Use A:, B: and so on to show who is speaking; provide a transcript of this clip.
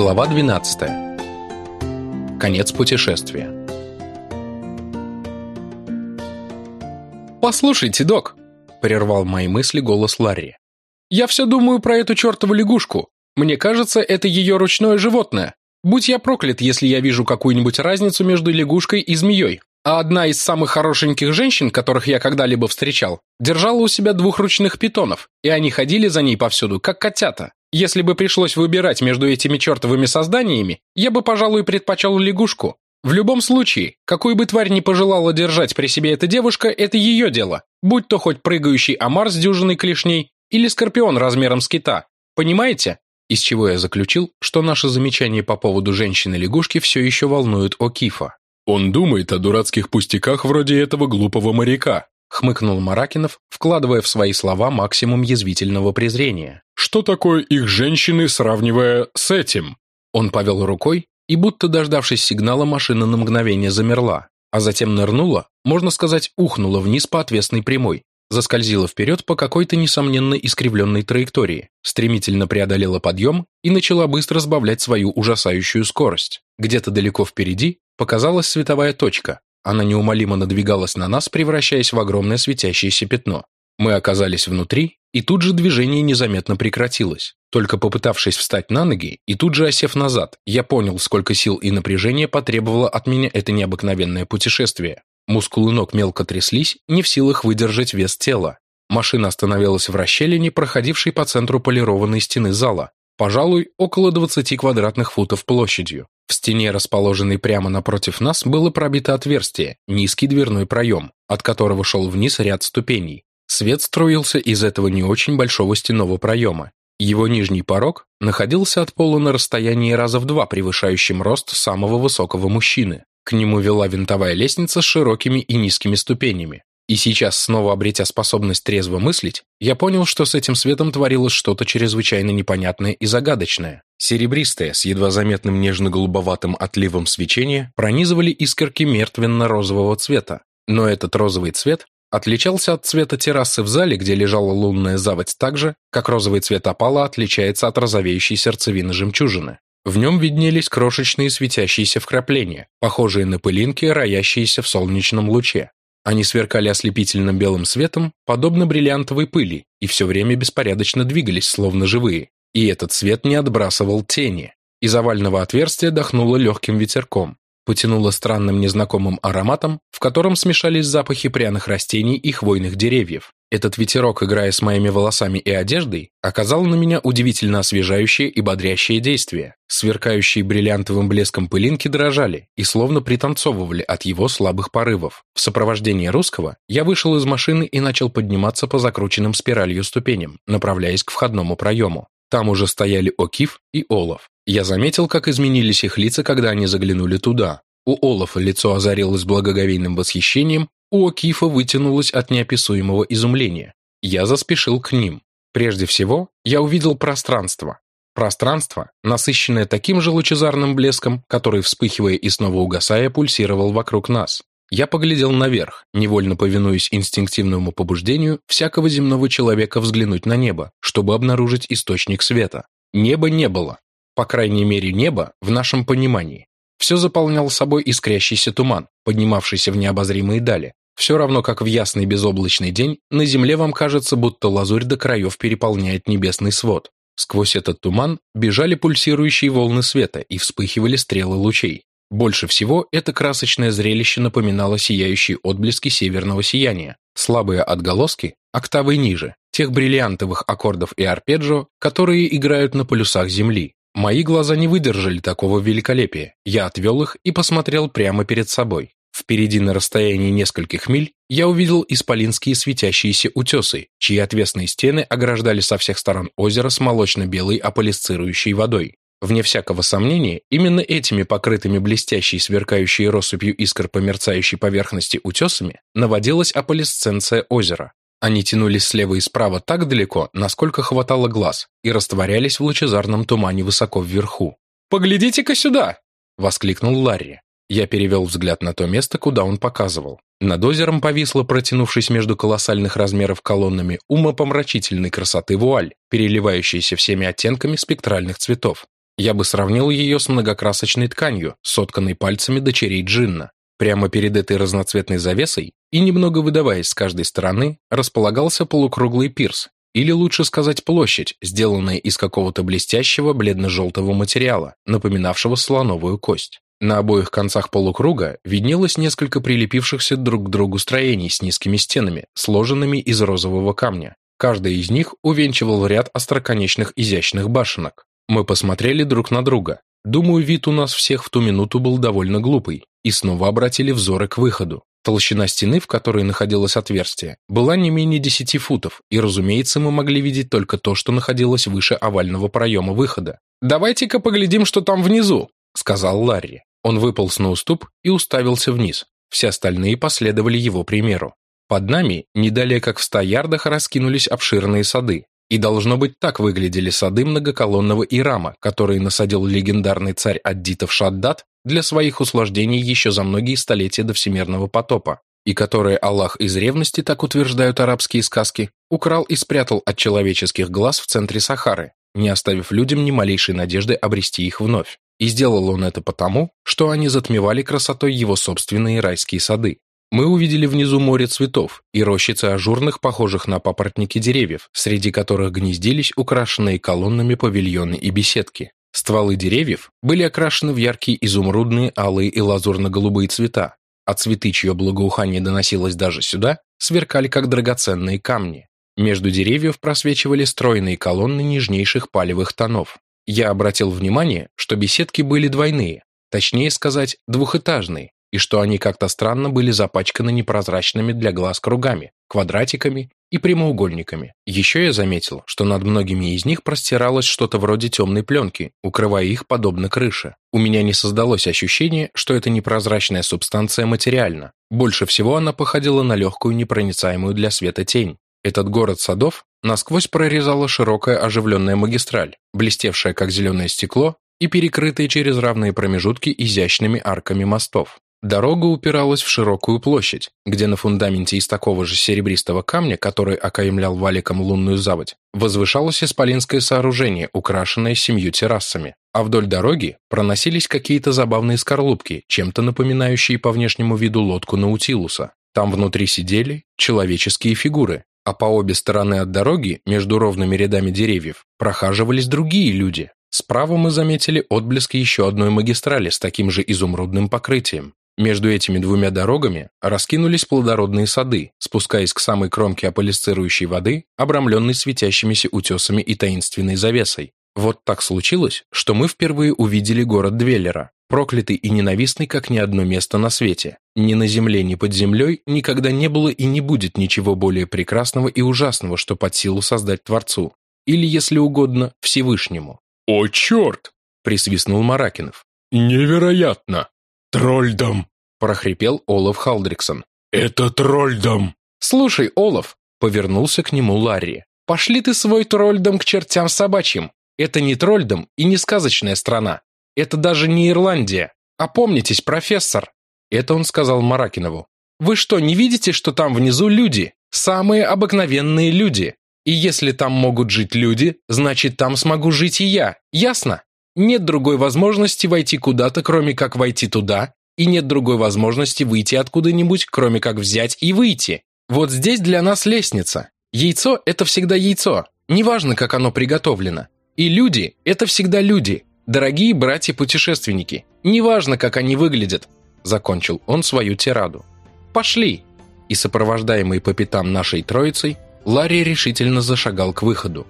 A: Глава 12. Конец путешествия.
B: «Послушайте, док», — прервал мои мысли голос Ларри. «Я все думаю про эту чертову лягушку. Мне кажется, это ее ручное животное. Будь я проклят, если я вижу какую-нибудь разницу между лягушкой и змеей. А одна из самых хорошеньких женщин, которых я когда-либо встречал, держала у себя двух ручных питонов, и они ходили за ней повсюду, как котята. Если бы пришлось выбирать между этими чертовыми созданиями, я бы, пожалуй, предпочел лягушку. В любом случае, какую бы тварь ни пожелала держать при себе эта девушка, это ее дело, будь то хоть прыгающий омар с дюжиной клешней или скорпион размером с кита. Понимаете? Из чего я заключил, что наши замечания по поводу женщины-лягушки все еще волнуют О'Кифа.
C: «Он думает о дурацких пустяках вроде этого глупого моряка»,
A: хмыкнул Маракинов, вкладывая в свои слова максимум язвительного презрения.
C: «Что такое их женщины, сравнивая с этим?»
A: Он повел рукой, и будто дождавшись сигнала, машина на мгновение замерла, а затем нырнула, можно сказать, ухнула вниз по отвесной прямой, заскользила вперед по какой-то несомненно искривленной траектории, стремительно преодолела подъем и начала быстро сбавлять свою ужасающую скорость. Где-то далеко впереди показалась световая точка. Она неумолимо надвигалась на нас, превращаясь в огромное светящееся пятно. Мы оказались внутри, и тут же движение незаметно прекратилось. Только попытавшись встать на ноги и тут же осев назад, я понял, сколько сил и напряжения потребовало от меня это необыкновенное путешествие. Мускулы ног мелко тряслись, не в силах выдержать вес тела. Машина остановилась в расщелине, проходившей по центру полированной стены зала, пожалуй, около 20 квадратных футов площадью. В стене, расположенной прямо напротив нас, было пробито отверстие, низкий дверной проем, от которого шел вниз ряд ступеней. Свет струился из этого не очень большого стенного проема. Его нижний порог находился от пола на расстоянии раза в два превышающим рост самого высокого мужчины. К нему вела винтовая лестница с широкими и низкими ступенями. И сейчас, снова обретя способность трезво мыслить, я понял, что с этим светом творилось что-то чрезвычайно непонятное и загадочное. Серебристое, с едва заметным нежно-голубоватым отливом свечения, пронизывали искорки мертвенно-розового цвета. Но этот розовый цвет отличался от цвета террасы в зале, где лежала лунная заводь так же, как розовый цвет опала отличается от розовеющей сердцевины жемчужины. В нем виднелись крошечные светящиеся вкрапления, похожие на пылинки, роящиеся в солнечном луче. Они сверкали ослепительным белым светом, подобно бриллиантовой пыли, и все время беспорядочно двигались, словно живые. И этот свет не отбрасывал тени. Из овального отверстия дохнуло легким ветерком, потянуло странным незнакомым ароматом, в котором смешались запахи пряных растений и хвойных деревьев. Этот ветерок, играя с моими волосами и одеждой, оказал на меня удивительно освежающее и бодрящее действие. Сверкающие бриллиантовым блеском пылинки дрожали и словно пританцовывали от его слабых порывов. В сопровождении русского я вышел из машины и начал подниматься по закрученным спиралью ступеням, направляясь к входному проему. Там уже стояли Окиф и Олаф. Я заметил, как изменились их лица, когда они заглянули туда. У Олафа лицо озарилось благоговейным восхищением, у Окифа вытянулось от неописуемого изумления. Я заспешил к ним. Прежде всего, я увидел пространство. Пространство, насыщенное таким же лучезарным блеском, который, вспыхивая и снова угасая, пульсировал вокруг нас. Я поглядел наверх, невольно повинуясь инстинктивному побуждению всякого земного человека взглянуть на небо, чтобы обнаружить источник света. Неба не было. По крайней мере, небо в нашем понимании. Все заполнял собой искрящийся туман, поднимавшийся в необозримые дали, все равно, как в ясный безоблачный день, на земле вам кажется, будто лазурь до краев переполняет небесный свод. Сквозь этот туман бежали пульсирующие волны света и вспыхивали стрелы лучей. Больше всего это красочное зрелище напоминало сияющие отблески северного сияния, слабые отголоски, октавой ниже, тех бриллиантовых аккордов и арпеджио, которые играют на полюсах Земли. Мои глаза не выдержали такого великолепия. Я отвел их и посмотрел прямо перед собой. Впереди на расстоянии нескольких миль я увидел исполинские светящиеся утесы, чьи отвесные стены ограждали со всех сторон озеро с молочно-белой аполисцирующей водой. Вне всякого сомнения, именно этими покрытыми блестящей сверкающей россыпью искр по мерцающей поверхности утесами наводилась аполисценция озера. Они тянулись слева и справа так далеко, насколько хватало глаз, и растворялись в лучезарном тумане высоко вверху. «Поглядите-ка сюда!» — воскликнул Ларри. Я перевел взгляд на то место, куда он показывал. Над озером повисла, протянувшись между колоссальных размеров колоннами, умопомрачительной красоты вуаль, переливающаяся всеми оттенками спектральных цветов. Я бы сравнил ее с многокрасочной тканью, сотканной пальцами дочерей Джинна. Прямо перед этой разноцветной завесой и немного выдаваясь с каждой стороны, располагался полукруглый пирс, или лучше сказать площадь, сделанная из какого-то блестящего бледно-желтого материала, напоминавшего слоновую кость. На обоих концах полукруга виднелось несколько прилепившихся друг к другу строений с низкими стенами, сложенными из розового камня. Каждая из них увенчивал ряд остроконечных изящных башенок. Мы посмотрели друг на друга. Думаю, вид у нас всех в ту минуту был довольно глупый. И снова обратили взоры к выходу. Толщина стены, в которой находилось отверстие, была не менее 10 футов, и, разумеется, мы могли видеть только то, что находилось выше овального проема выхода. «Давайте-ка поглядим, что там внизу», — сказал Ларри. Он выполз на уступ и уставился вниз. Все остальные последовали его примеру. Под нами, не далее как в ста ярдах, раскинулись обширные сады, и должно быть так выглядели сады многоколонного Ирама, которые насадил легендарный царь Аддитов Шаддат для своих услаждений еще за многие столетия до всемирного потопа, и которые Аллах из ревности, так утверждают арабские сказки, украл и спрятал от человеческих глаз в центре Сахары, не оставив людям ни малейшей надежды обрести их вновь. И сделал он это потому, что они затмевали красотой его собственные райские сады. Мы увидели внизу море цветов и рощицы ажурных, похожих на папоротники деревьев, среди которых гнездились украшенные колоннами павильоны и беседки. Стволы деревьев были окрашены в яркие изумрудные, алые и лазурно-голубые цвета, а цветы, чье благоухание доносилось даже сюда, сверкали как драгоценные камни. Между деревьев просвечивали стройные колонны нежнейших палевых тонов. Я обратил внимание, что беседки были двойные, точнее сказать, двухэтажные, и что они как-то странно были запачканы непрозрачными для глаз кругами, квадратиками и прямоугольниками. Еще я заметил, что над многими из них простиралось что-то вроде темной пленки, укрывая их подобно крыше. У меня не создалось ощущение, что эта непрозрачная субстанция материальна. Больше всего она походила на легкую непроницаемую для света тень. Этот город садов насквозь прорезала широкая оживленная магистраль, блестевшая как зеленое стекло и перекрытая через равные промежутки изящными арками мостов. Дорога упиралась в широкую площадь, где на фундаменте из такого же серебристого камня, который окаймлял валиком лунную заводь, возвышалось исполинское сооружение, украшенное семью террасами. А вдоль дороги проносились какие-то забавные скорлупки, чем-то напоминающие по внешнему виду лодку Наутилуса. Там внутри сидели человеческие фигуры, а по обе стороны от дороги, между ровными рядами деревьев, прохаживались другие люди. Справа мы заметили отблески еще одной магистрали с таким же изумрудным покрытием. Между этими двумя дорогами раскинулись плодородные сады, спускаясь к самой кромке аполисцирующей воды, обрамленной светящимися утесами и таинственной завесой. Вот так случилось, что мы впервые увидели город Двеллера, проклятый и ненавистный, как ни одно место на свете. Ни на земле, ни под землей никогда не было и не будет ничего более прекрасного и ужасного, что под силу создать Творцу. Или, если угодно, Всевышнему.
C: «О, черт!» – присвистнул Маракинов. «Невероятно! Трольдом!»
A: прохрипел Олаф Халдриксон.
C: «Это Трольдом!»
B: «Слушай, Олаф!» — повернулся к нему Ларри. «Пошли ты свой Трольдом к чертям собачьим. Это не Трольдом и не сказочная страна. Это даже не Ирландия. Опомнитесь, профессор!» Это он сказал Маракинову. «Вы что, не видите, что там внизу люди? Самые обыкновенные люди. И если там могут жить люди, значит, там смогу жить и я. Ясно? Нет другой возможности войти куда-то, кроме как войти туда, и нет другой возможности выйти откуда-нибудь, кроме как взять и выйти. Вот здесь для нас лестница. Яйцо – это всегда яйцо, неважно, как оно приготовлено. И люди – это всегда люди, дорогие братья-путешественники, неважно, как они выглядят. Закончил он свою тираду. Пошли. И сопровождаемый по пятам нашей троицей, Ларри решительно зашагал к выходу.